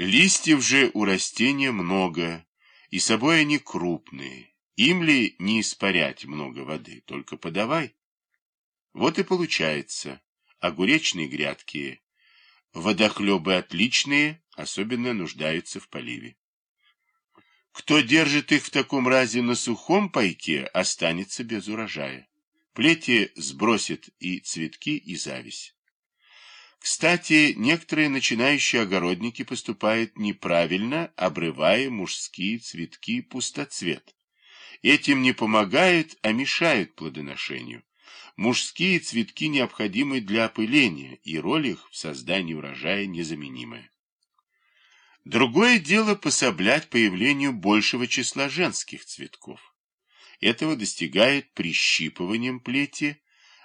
Листьев же у растения много, и собой они крупные. Им ли не испарять много воды, только подавай. Вот и получается, огуречные грядки, водохлебы отличные, особенно нуждаются в поливе. Кто держит их в таком разе на сухом пайке, останется без урожая. Плети сбросит и цветки, и зависть. Кстати, некоторые начинающие огородники поступают неправильно, обрывая мужские цветки пустоцвет. Этим не помогает, а мешают плодоношению. Мужские цветки необходимы для опыления, и роль их в создании урожая незаменимая. Другое дело пособлять появлению большего числа женских цветков. Этого достигает прищипыванием плети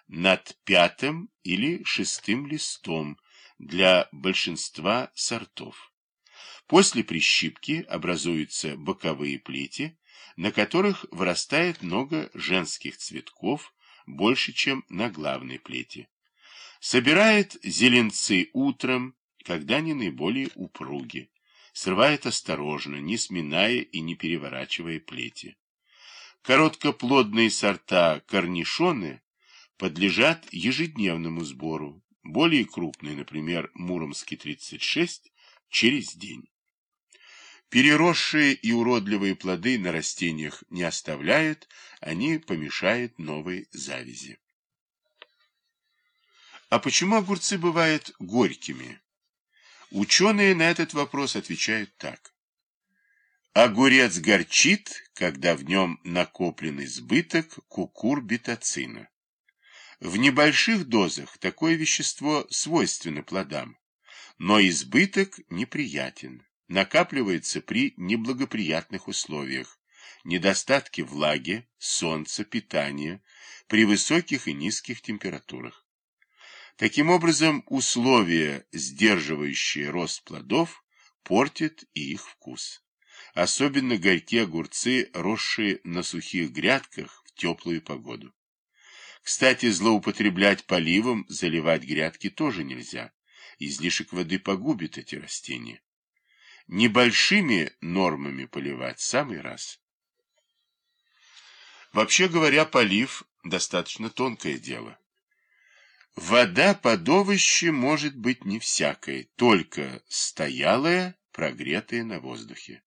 над пятым или шестым листом для большинства сортов. После прищипки образуются боковые плети, на которых вырастает много женских цветков, больше, чем на главной плете. Собирает зеленцы утром, когда они наиболее упруги. Срывает осторожно, не сминая и не переворачивая плети. Короткоплодные сорта корнишоны подлежат ежедневному сбору, более крупные, например, Муромский 36, через день. Переросшие и уродливые плоды на растениях не оставляют, они помешают новой завязи. А почему огурцы бывают горькими? Ученые на этот вопрос отвечают так. Огурец горчит, когда в нем накоплен избыток кукурбитоцина. В небольших дозах такое вещество свойственно плодам, но избыток неприятен, накапливается при неблагоприятных условиях, недостатке влаги, солнца, питания, при высоких и низких температурах. Таким образом, условия, сдерживающие рост плодов, портят и их вкус. Особенно горькие огурцы, росшие на сухих грядках в теплую погоду. Кстати, злоупотреблять поливом, заливать грядки тоже нельзя. Излишек воды погубит эти растения. Небольшими нормами поливать самый раз. Вообще говоря, полив достаточно тонкое дело. Вода под овощи может быть не всякой, только стоялая, прогретая на воздухе.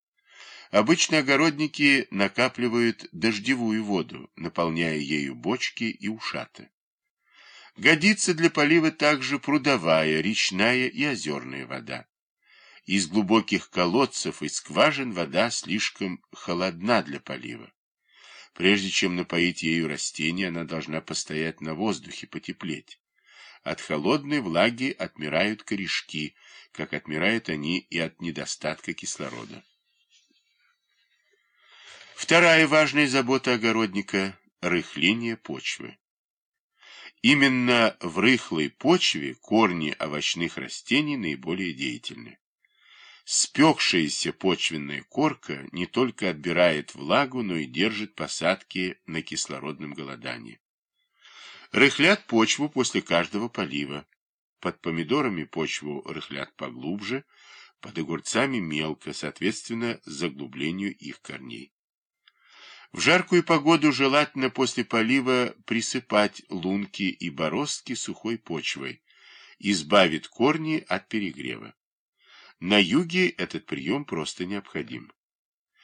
Обычно огородники накапливают дождевую воду, наполняя ею бочки и ушаты. Годится для полива также прудовая, речная и озерная вода. Из глубоких колодцев и скважин вода слишком холодна для полива. Прежде чем напоить ею растения, она должна постоять на воздухе, потеплеть. От холодной влаги отмирают корешки, как отмирают они и от недостатка кислорода. Вторая важная забота огородника – рыхление почвы. Именно в рыхлой почве корни овощных растений наиболее деятельны. Спекшаяся почвенная корка не только отбирает влагу, но и держит посадки на кислородном голодании. Рыхлят почву после каждого полива. Под помидорами почву рыхлят поглубже, под огурцами мелко, соответственно, заглублению их корней. В жаркую погоду желательно после полива присыпать лунки и бороздки сухой почвой, избавит корни от перегрева. На юге этот прием просто необходим.